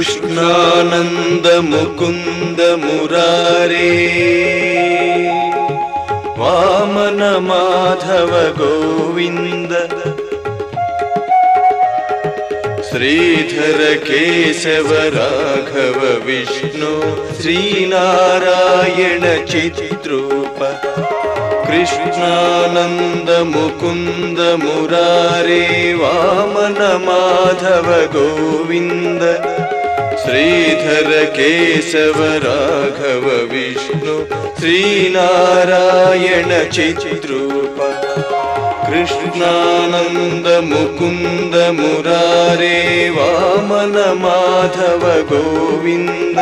कृष्णानन्दमुकुन्दमुरारे वामन माधव गोविन्द श्रीधर केशव राघव विष्णु श्रीनारायण श्रीनारायणचित्रूप कृष्णानन्दमुकुन्द मुरारे वामन माधव गोविन्द श्रीधर केशव राघव विष्णु श्रीनारायण चैच्रूप कृष्णानन्द मुकुन्द मुरारे वामन माधव गोविन्द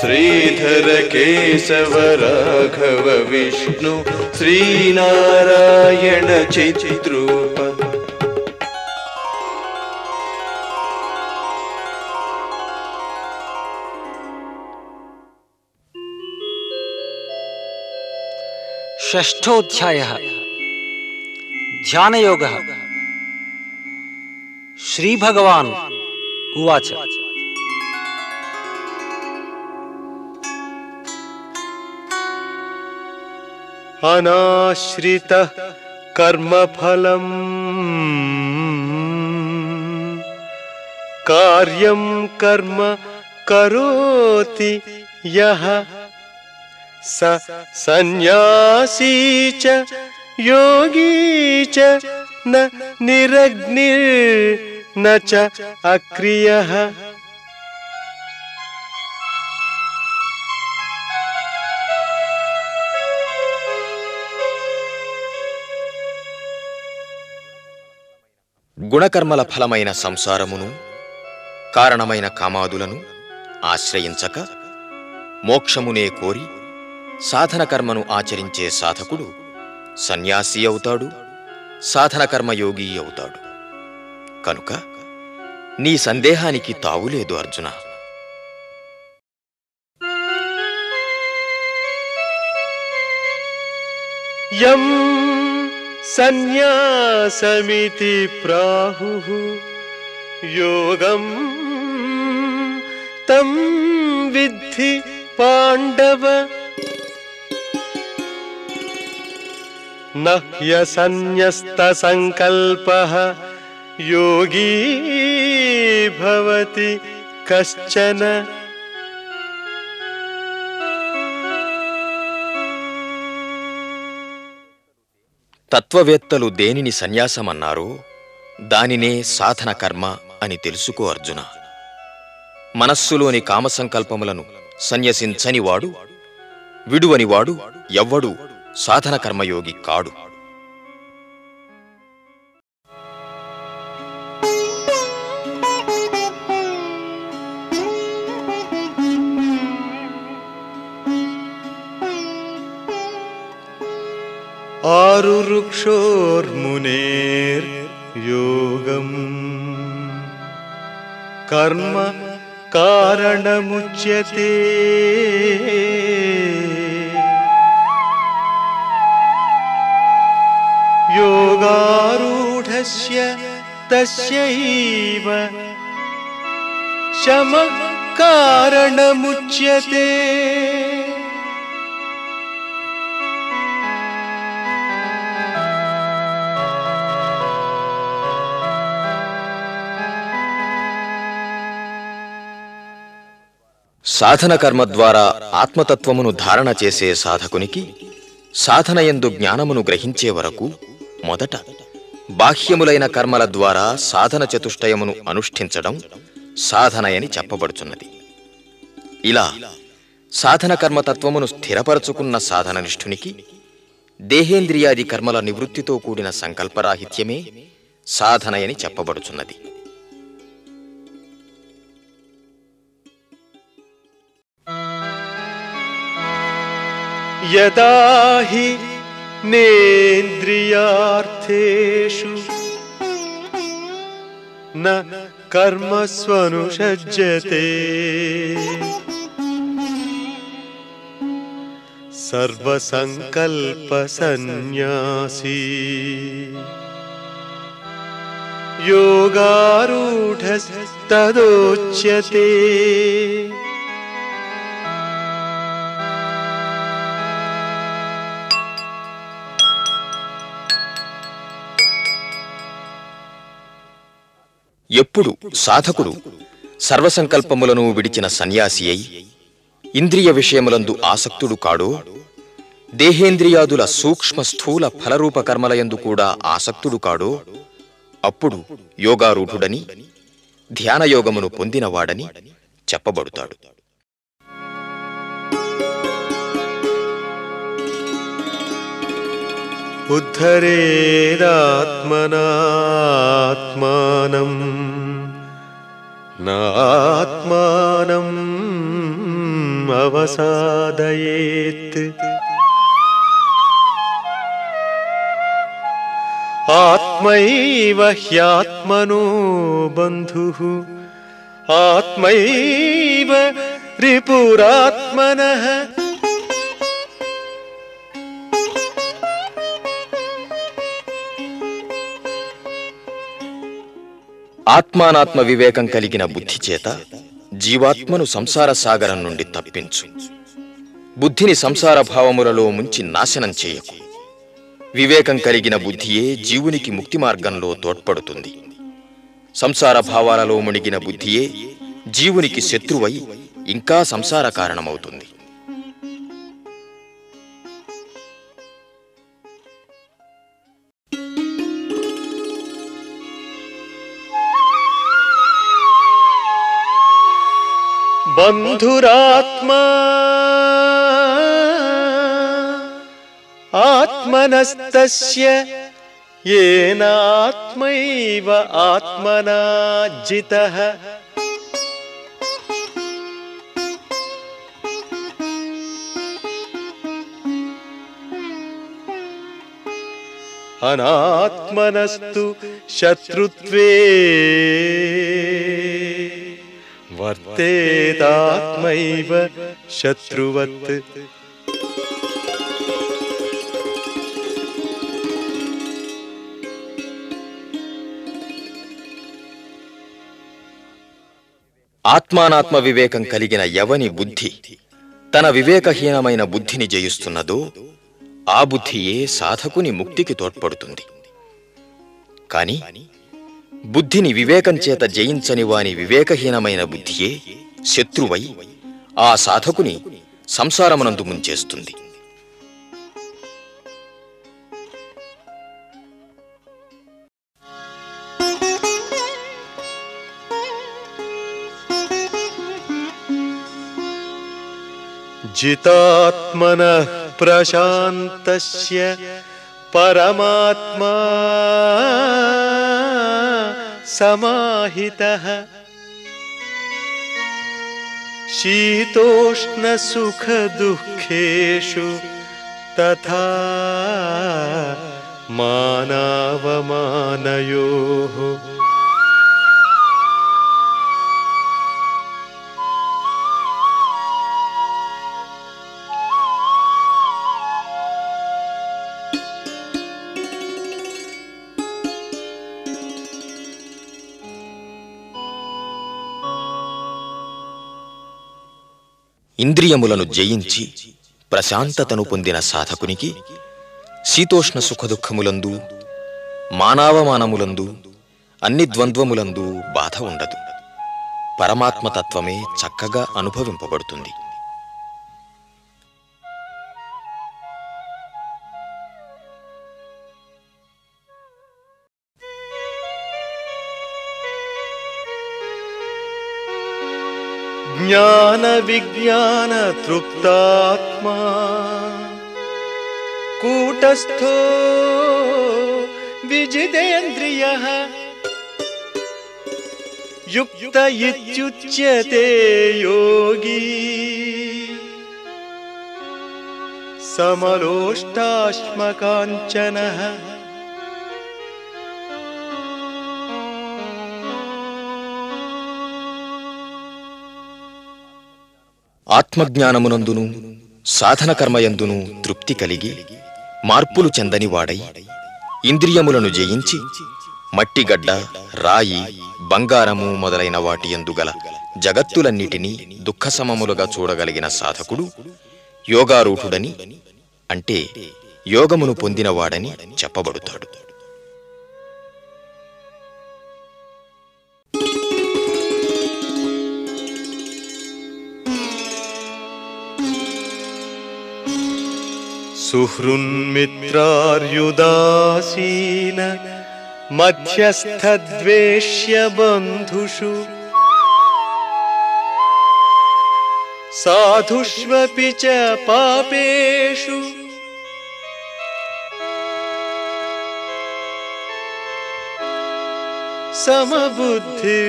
श्रीधर केशव राघव विष्णु श्रीनारायण चैच्रू ष्ठोध्याय ध्यान योग श्री भगवान उवाच। अनाश्रित कर्म फल कार्य कर्म करोति यहा సన్యాసీ చ యోగీ చ న నిరగ్నిర్ న చ అక్రియః గుణకర్మల ఫలమైన సంసారమును కారణమైన కామాదులను ఆశ్రయించక మోక్షమునే కోరి సాధన కర్మను ఆచరించే సాధకుడు సన్యాసి అవుతాడు సాధన కర్మయోగి అవుతాడు. కనుక నీ సందేహానికి తావులేదు అర్జున. యం సన్యాసమితి ప్రాహు యోగం తం విద్ధి పాండవ నహ్యసన్యస్త సంకల్ప యోగీ భవతి కశ్చన తత్వవేత్తలు దేనిని సన్యాసమన్నారో? దానినే సాధన కర్మ అని తెలుసుకో అర్జున. మనస్సులోని కామసంకల్పములను సన్యసించనివాడు విడువనివాడు విడువని వాడు ఎవ్వడు సాధన కర్మయోగి కాడు. ఆరు వృక్షోర్మునేర్ యోగం. కర్మ కారణముచ్యతే తస్యైవ శమ కారణముచ్యతే సాధన కర్మ ద్వారా ఆత్మతత్వమును ధారణ చేసే సాధకునికి సాధనయందు జ్ఞానమును గ్రహించే వరకు మొదట బాహ్యములైన కర్మల ద్వారా సాధన చతుష్టయమును అనుష్ఠించడం సాధనయని చెప్పబడుచున్నది. ఇలా సాధన కర్మతత్వమును స్థిరపరచుకున్న సాధననిష్ఠునికి దేహేంద్రియాది కర్మల నివృత్తితో కూడిన సంకల్పరాహిత్యమే సాధనయని చెప్పబడుచున్నది. యదా హి नेन्द्रियार्थेषु न कर्मस्वनुषज्यते सर्वसङ्कल्पसन्न्यासी। योगारूढस्तदोच्यते। ఎప్పుడు సాధకుడు సర్వసంకల్పములను విడిచిన సన్యాసి అయి ఇంద్రియ విషయములందు ఆసక్తుడు కాడో దేహేంద్రియాదుల సూక్ష్మ స్థూల ఫలరూప కర్మలయందు కూడా ఆసక్తుడు కాడో అప్పుడు యోగారూఢుడని ధ్యానయోగమును పొందినవాడని చెప్పబడుతాడు. उद्धरेदात्मनात्मानम् नात्मानम् अवसादयेत्। आत्मैव ह्यात्मनो बन्धुः आत्मैव रिपुरात्मनः ఆత్మానాత్మ వివేకం కలిగిన బుద్ధి చేత జీవాత్మను సంసార సాగరం నుండి తప్పించు. బుద్ధిని సంసార భావములలో ముంచి నాశనం చేయకు. వివేకం కలిగిన బుద్ధియే జీవునికి ముక్తి మార్గంలో తోడ్పడుతుంది. సంసార భావాలలో మునిగిన బుద్ధియే జీవునికి శత్రువై ఇంకా సంసార కారణమవుతుంది. बन्धुरात्मा। आत्मनस्तस्य येनात्मैव आत्मना जितः अनात्मनस्तु शत्रुत्वे। वर्तेतात्मैव शत्रुवत् ఆత్మానాత్మ వివేకం కలిగిన ఎవని బుద్ధి తన వివేకహీనమైన బుద్ధిని జయిస్తున్నదో ఆ బుద్ధియే సాధకుని ముక్తికి తోడ్పడుతుంది కాని బుద్ధిని వివేకం చేత జయించని వాని వివేకహీనమైన బుద్ధియే శత్రువై ఆ సాధకుని సంసారమునందు ముంచేస్తుంది. జితాత్మన ప్రశాంతస్య పరమాత్మా समाहितः। शीतोष्णसुखदुःखेषु तथा मानावमानयोः। ఇంద్రియములను జయించి ప్రశాంతతను పొందిన సాధకునికి శీతోష్ణ సుఖదుఖములందు మానవమానములందు అన్ని ద్వంద్వములందు బాధ ఉండదు. పరమాత్మతత్వమే చక్కగా అనుభవింపబడుతుంది. ज्ञानविज्ञानतृप्तात्मा कूटस्थो विजितेन्द्रियः। युक्त इत्युच्यते योगी। समलोष्टाश्मकाञ्चनः ఆత్మజ్ఞానమునందును సాధనకర్మయందును తృప్తి కలిగి మార్పులు చెందని వాడై ఇంద్రియములను జయించి మట్టిగడ్డ రాయి బంగారము మొదలైన వాటి ఎందుగల జగత్తులన్నిటినీ దుఃఖసమములుగా చూడగలిగిన సాధకుడు యోగారూఢుడని అంటే యోగమును పొందినవాడని చెప్పబడుతాడు. सुहृन्मित्रार्युदासीन मध्यस्थद्वेष्य बन्धुषु साधुष्वपि च पापेषु। समबुद्धि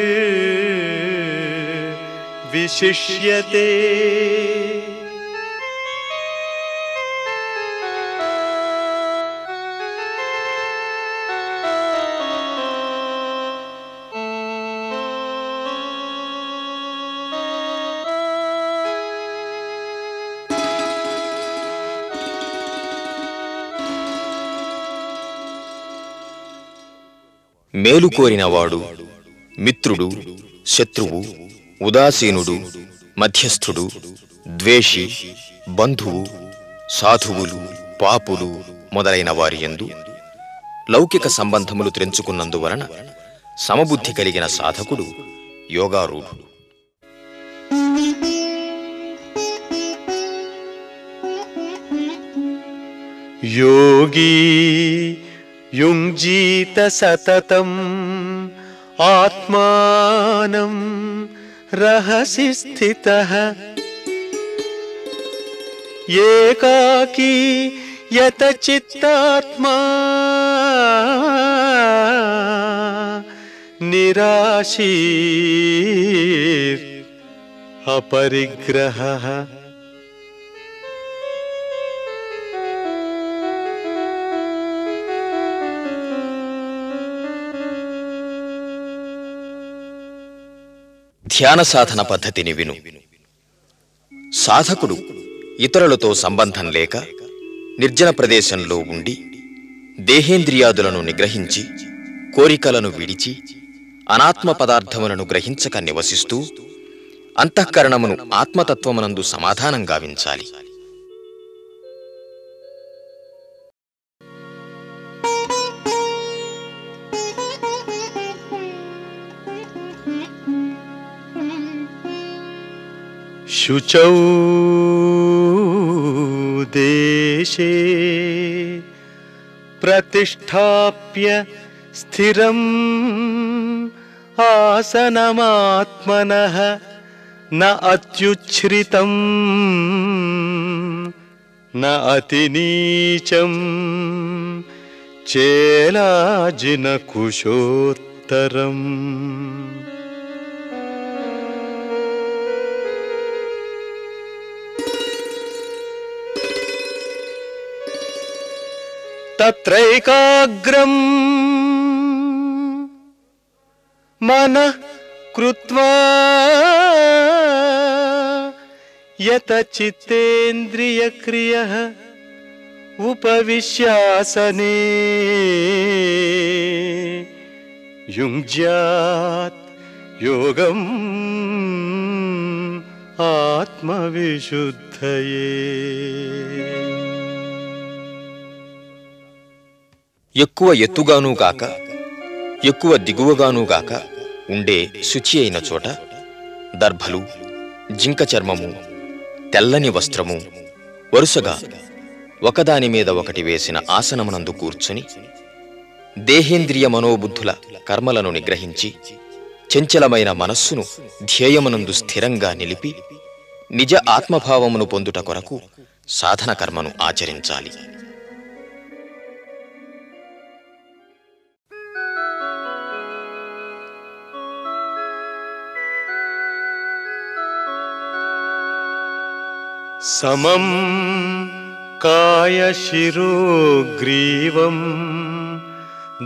विशिष्यते మేలు కోరినవాడు మిత్రుడు శత్రువు ఉదాసీనుడు మధ్యస్థుడు ద్వేషి బంధువు సాధువులు పాపులు మొదలైన వారి యందు లౌకిక సంబంధములు తెంచుకున్నందువలన సమబుద్ధి కలిగిన సాధకుడు యోగారూఢుడు. యోగి युञ्जीत सततम् आत्मानं रहसि स्थितः। एकाकी यतचित्तात्मा निराशीर् अपरिग्रहः ధ్యాన సాధన పద్ధతిని విను. సాధకుడు ఇతరులతో సంబంధం లేక నిర్జన ప్రదేశంలో ఉండి దేహేంద్రియాదులను నిగ్రహించి కోరికలను విడిచి అనాత్మ పదార్థములను గ్రహించక నివసిస్తూ అంతఃకరణమును ఆత్మతత్వమునందు సమాధానం గావించాలి. शुचौ देशे प्रतिष्ठाप्य स्थिरम् आसनमात्मनः न अत्युच्छ्रितम् न अतिनीचम्। चेलाजिनकुशोत्तरम् तत्रैकाग्रम्। मनः कृत्वा यतचित्तेन्द्रियक्रियः उपविश्यासने। युञ्ज्यात् योगम् आत्मविशुद्धये ఎక్కువ ఎత్తుగానూ గాక ఎక్కువ దిగువగానూ గాక ఉండే శుచి అయిన చోట దర్భలు జింక చర్మము తెల్లని వస్త్రము వరుసగా ఒకదాని మీద ఒకటి వేసిన ఆసనమునందు కూర్చుని దేహేంద్రియ మనోబుద్ధుల కర్మలను నిగ్రహించి చంచలమైన మనస్సును ధ్యేయమునందు స్థిరంగా నిలిపి నిజ ఆత్మభావమును పొందుట కొరకు సాధన కర్మను ఆచరించాలి. समं कायशिरोग्रीवं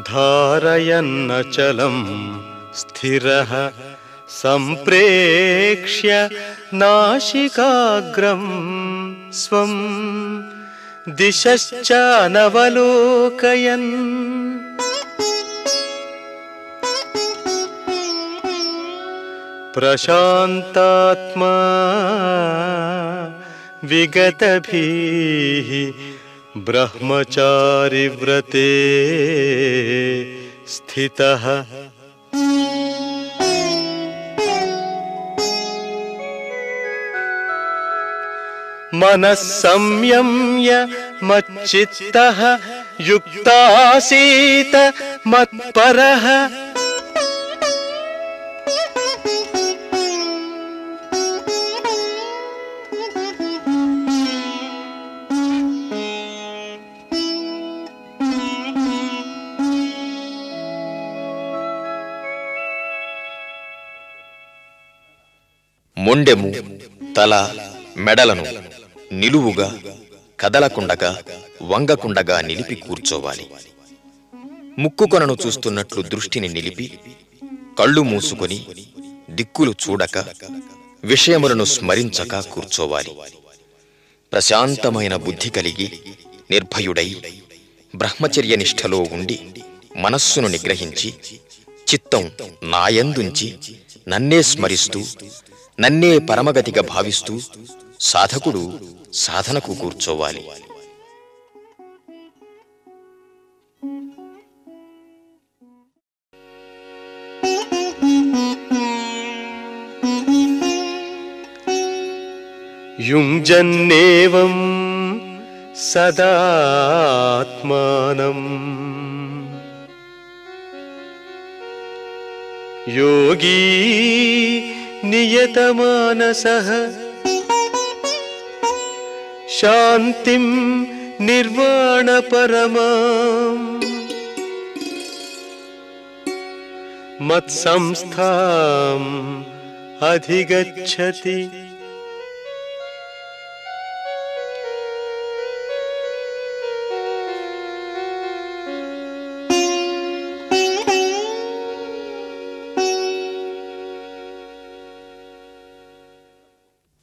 धारयन्नचलं स्थिरः सम्प्रेक्ष्य नाशिकाग्रं स्वं दिशश्चानवलोकयन् प्रशान्तात्मा विगतभिः ब्रह्मचारिव्रते स्थितः। मनः संयम्य मच्चित्तः युक्तासीत मत्परः। మొండెము తల మెడలను నిలువుగా కదలకుండగా వంగకుండగా నిలిపి కూర్చోవాలి. ముక్కుకొనను చూస్తున్నట్లు దృష్టిని నిలిపి కళ్ళు మూసుకొని దిక్కులు చూడక విషయములను స్మరించక కూర్చోవాలి. ప్రశాంతమైన బుద్ధి కలిగి నిర్భయుడై బ్రహ్మచర్య నిష్ఠలో ఉండి మనస్సును నిగ్రహించి చిత్తం నాయందుంచి నన్నే స్మరిస్తూ నన్నే పరమగతిగా భావిస్తూ సాధకుడు సాధనకు కూర్చోవాలి. యుంజన్నేవం సదాత్మానం. యోగీ नियतमानसः। शान्तिं निर्वाणपरमाम् मत्संस्थाम् अधिगच्छति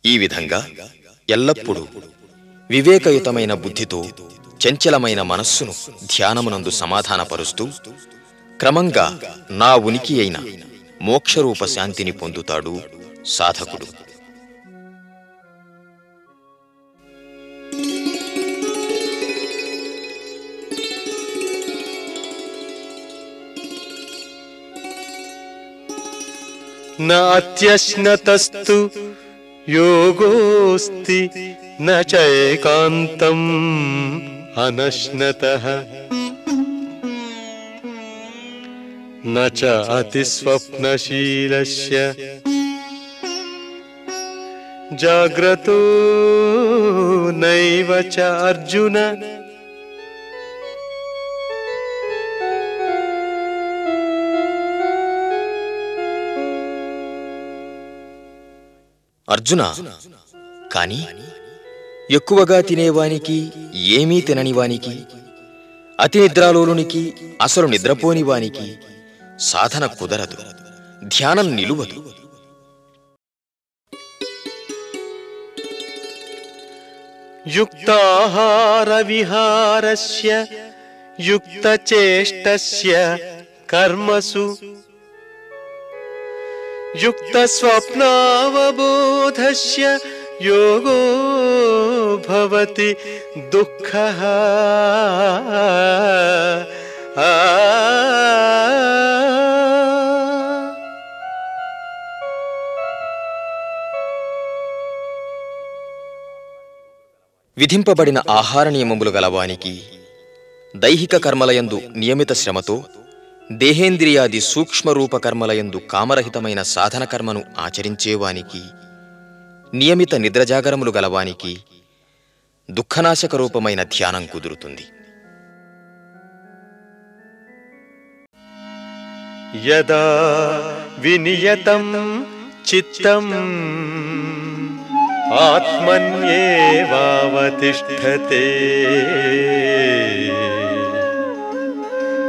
ఈ విధంగా ఎల్లప్పుడూ వివేకయుతమైన బుద్ధితో చంచలమైన మనస్సును ధ్యానమునందు సమాధానపరుస్తూ క్రమంగా నా ఉనికి అయిన మోక్షరూప శాంతిని పొందుతాడు సాధకుడు. నాత్యశ్నతస్తు योगोऽस्ति न चैकान्तम् अनश्नतः। न च अतिस्वप्नशीलस्य। जाग्रतो नैव च अर्जुन అర్జున? కాని ఎక్కువగా తినేవానికి ఏమీ తిననివానికి అతి నిద్రాలోనికి అసలు నిద్రపోనివానికి సాధన కుదరదు ధ్యానం నిలువదు. యుక్తాహారవిహారస్య యుక్తచేష్టస్య కర్మసు युक्तस्वप्नावबोधस्य योगो भवति दुःखः आ విధింపబడిన ఆహార నియమములు గలవానికి దైహిక కర్మలయందు నియమిత శ్రమతో దేహేంద్రియాది సూక్ష్మరూపకర్మలయందు కామరహితమైన సాధనకర్మను ఆచరించేవానికి నియమిత నిద్రజాగరములు గలవానికి దుఃఖనాశక రూపమైన ధ్యానం కుదురుతుంది. యదా వినియతం చిత్తం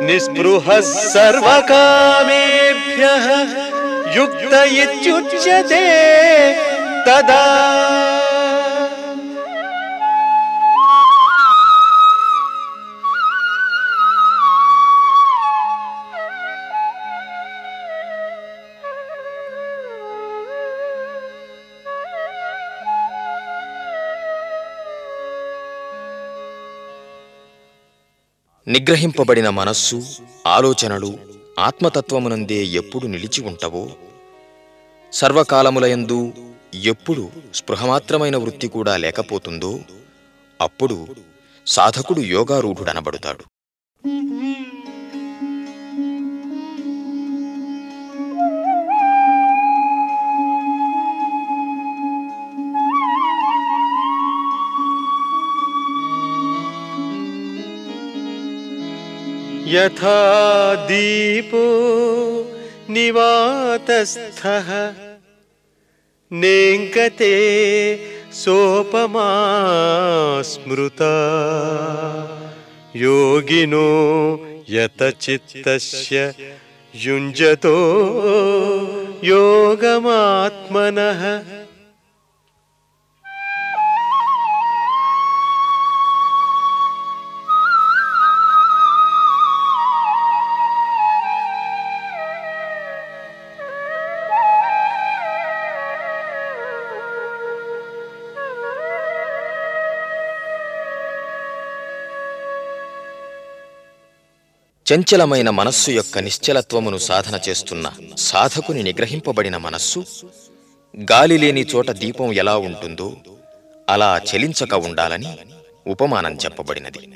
निःस्पृहः सर्वकामेभ्यः युक्त इत्युच्यते तदा నిగ్రహింపబడిన మనస్సు ఆలోచనలు ఆత్మతత్వమునందే ఎప్పుడు నిలిచి ఉంటవో సర్వకాలములయందు ఎప్పుడు స్పృహమాత్రమైన వృత్తి కూడా లేకపోతుందో అప్పుడు సాధకుడు యోగారూఢుడనబడుతాడు. यथा दीपो निवातस्थः। नेङ्गते सोपमा स्मृता। योगिनो यतचित्तस्य युञ्जतो योगमात्मनः చంచలమైన మనస్సు యొక్క నిశ్చలత్వమును సాధన చేస్తున్న సాధకుని నిగ్రహింపబడిన మనస్సు గాలి లేని చోట దీపం ఎలా ఉంటుందో అలా చలించక ఉండాలని ఉపమానం చెప్పబడినది.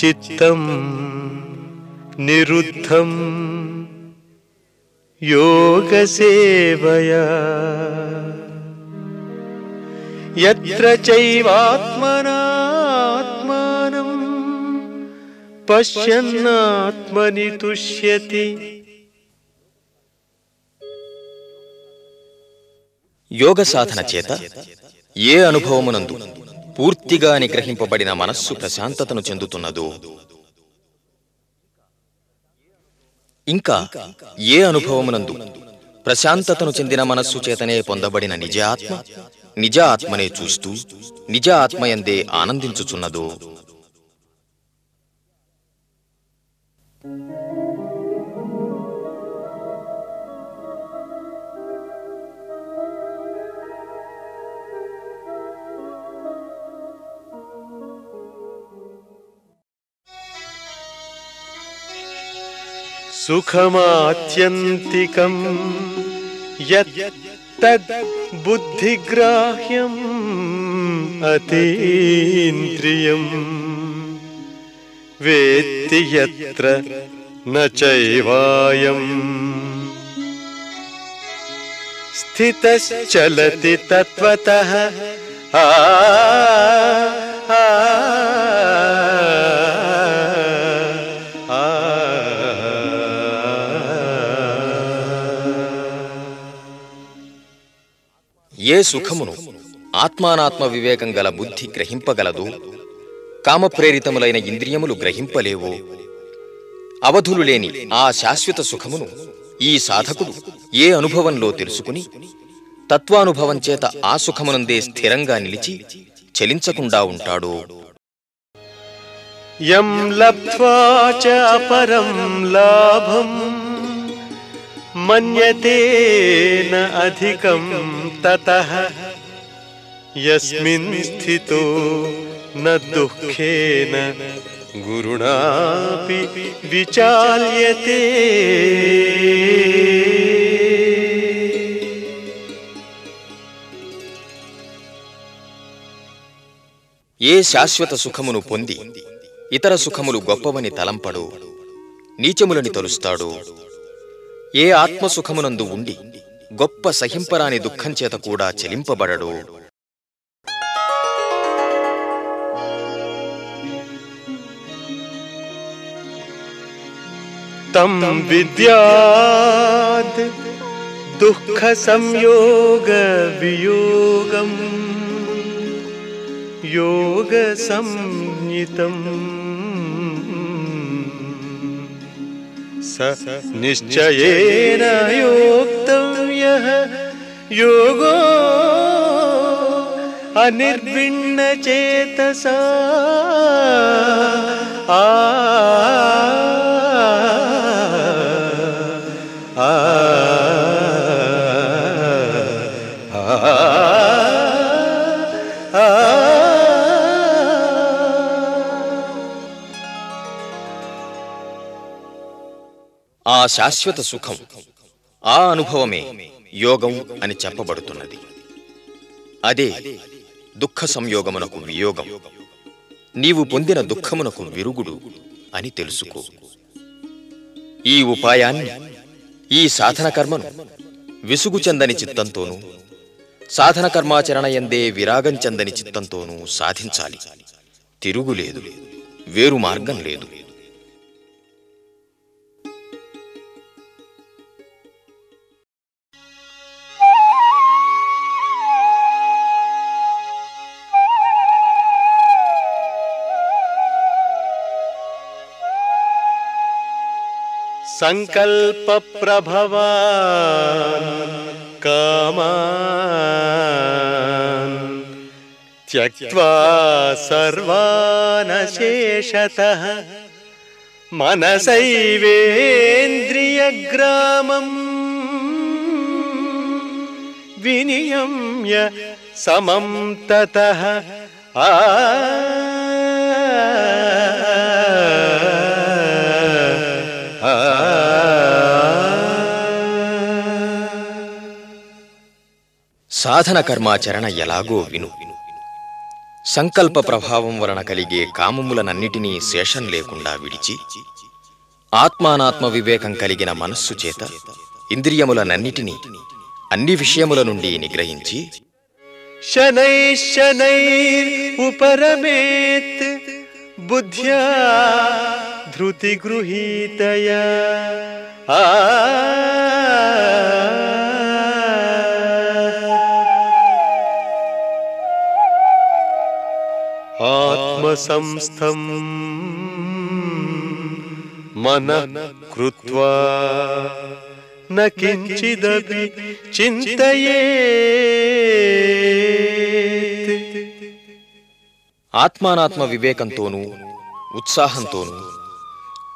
చిత్తం నిరుద్ధం యోగసేవయా यत्र चैवात्मनात्मानं पश्यन्नात्मनि तुष्यति యోగ సాధన చేత ఏ అనుభవమునందు పూర్తిగా నిగ్రహింపబడిన మనస్సు ప్రశాంతతను చెందుతున్నదో ఇంకా ఏ అనుభవమునందు ప్రశాంతతను చెందిన మనస్సు చేతనే పొందబడిన నిజ ఆత్మ నిజ ఆత్మనే చూస్తూ నిజ ఆత్మయందే ఆనందించుచున్నదో. సుఖమాత్యంతికం तद् बुद्धिग्राह्यम् अतीन्द्रियम्। वेत्ति यत्र न चैवायम्। स्थितश्चलति तत्त्वतः। आ आ, आ, ఏ సుఖమును ఆత్మానాత్మ వివేకం గల బుద్ధి గ్రహింపగలదు కామప్రేరితములైన ఇంద్రియములు గ్రహింపలేవో. అవధులు లేని ఆ శాశ్వత సుఖమును ఈ సాధకుడు ఏ అనుభవంలో తెలుసుకుని తత్వానుభవం చేత ఆ సుఖమునందే స్థిరంగా నిలిచి చలించకుండా ఉంటాడు. యం లబ్ధ్వా చ పరం లాభం. मन्यते न अधिकं ततः यस्मिन् स्थितो न दुःखेन गुरुणापि विचाल्यते ఏ శాశ్వత సుఖమును పొంది ఇతర సుఖములు గొప్పవని తలంపడు నీచములని తలుస్తాడు ఏ ఆత్మసుఖమునందు ఉండి గొప్ప సహింపరాని దుఃఖంచేత కూడా చెలింపబడడు. తం దుఃఖ సంయోగ వియోగం యోగ సంయుతం स निश्चयेन योक्तव्यः योगो अनिर्भिन्नचेतसा आ శాశ్వత సుఖం. ఆ అనుభవమే యోగం అని చెప్పబడుతున్నది. అదే దుఃఖ సంయోగమునకు వియోగం. నీవు పొందిన దుఃఖమునకు విరుగుడు అని తెలుసుకో. ఈ ఉపాయాన్ని ఈ సాధన కర్మను విసుగు చెందని చిత్తంతోనూ సాధన కర్మాచరణ ఎందే విరాగం చెందని చిత్తంతోనూ సాధించాలి. తిరుగులేదు వేరు మార్గం లేదు. सङ्कल्पप्रभवा कामान् त्यक्त्वा सर्वानशेषतः मनसैवेन्द्रियग्रामम् विनियम्य समं ततः आ సాధన కర్మాచరణ ఎలాగో విను. సంకల్ప ప్రభావం వలన కలిగే కామములనన్నిటినీ శేషం లేకుండా విడిచి ఆత్మానాత్మ వివేకం కలిగిన మనస్సు చేత ఇంద్రియములనన్నిటినీ అన్ని విషయముల నుండి నిగ్రహించి శనై శనై ఉపరమేత్ బుద్ధ్యా ధృతి గృహీతయా ఆ సంస్థం మన కృత్వా న కించిదపి చింతయేత్ ఆత్మానాత్మ వివేకంతోనూ ఉత్సాహంతోనూ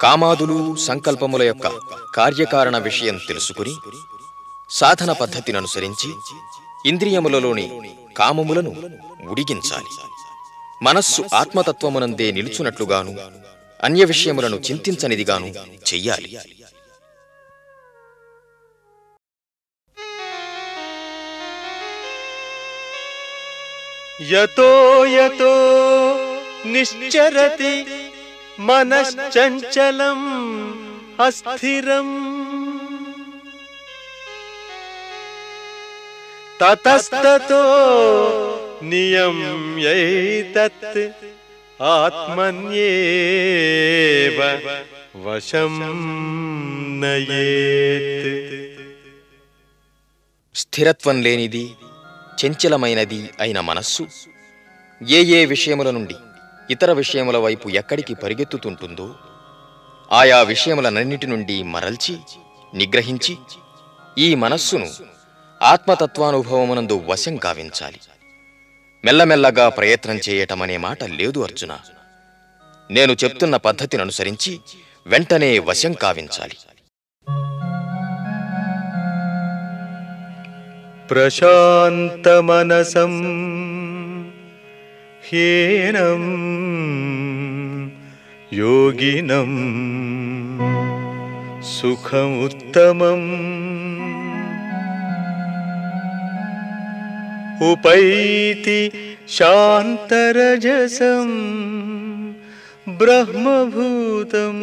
కామాదులు సంకల్పముల యొక్క కార్యకారణ విషయం తెలుసుకుని సాధన పద్ధతిననుసరించి ఇంద్రియములలోని కామములను ఉడిగించాలి మనస్సు ఆత్మతత్వమునందే నిలుచున్నట్లుగాను అన్య విషయములను చింతించనిదిగాను చెయ్యాలి. యతో యతో నిశ్చరతి మనశ్చంచలం అస్థిరం. తతస్తతో నియమ్యైతత్ ఆత్మన్యేవ వశం నయేత్ స్థిరత్వం లేనిది చంచలమైనది అయిన మనస్సు ఏ ఏ విషయముల నుండి ఇతర విషయముల వైపు ఎక్కడికి పరిగెత్తుతుంటుందో ఆయా విషయములనన్నిటి నుండి మరల్చి నిగ్రహించి ఈ మనస్సును ఆత్మతత్వానుభవమునందు వశం కావించాలి మెల్లమెల్లగా ప్రయత్నం చేయటమనే మాట లేదు అర్జున. నేను చెప్తున్న పద్ధతిని అనుసరించి వెంటనే వశం కావించాలి. ప్రశాంతమనసం హీనం యోగినం సుఖముత్తమం उपैति शान्तरजसं ब्रह्मभूतम्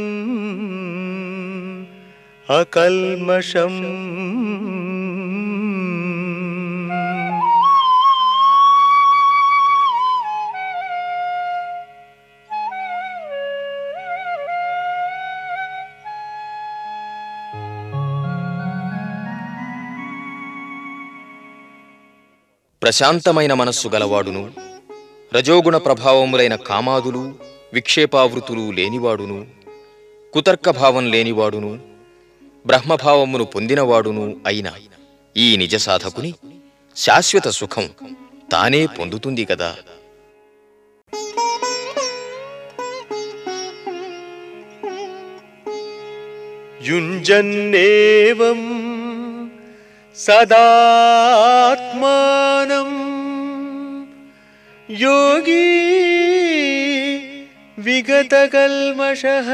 अकल्मषम् ప్రశాంతమైన మనస్సు గలవాడును. రజోగుణ ప్రభావములైన కామాదులు విక్షేపావృతులు లేనివాడును. కుతర్కభావం లేనివాడును. బ్రహ్మభావమును పొందినవాడును అయిన ఈ నిజ సాధకుని శాశ్వత సుఖం తానే పొందుతుంది కదా. యుంజన్నేవం सदात्मानम् योगी विगतकल्मषः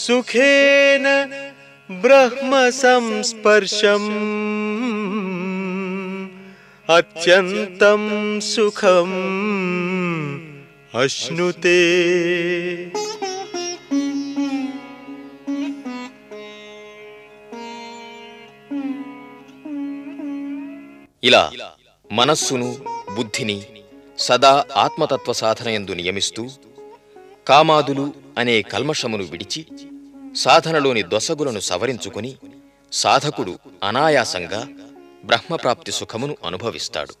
सुखेन ब्रह्मसंस्पर्शम् अत्यन्तं सुखम् अश्नुते। ఇలా మనస్సును బుద్ధిని సదా ఆత్మతత్వ సాధనయందు నియమిస్తూ కామాదులు అనే కల్మషమును విడిచి సాధనలోని దొసగులను సవరించుకుని సాధకుడు అనాయాసంగా బ్రహ్మప్రాప్తి సుఖమును అనుభవిస్తాడు.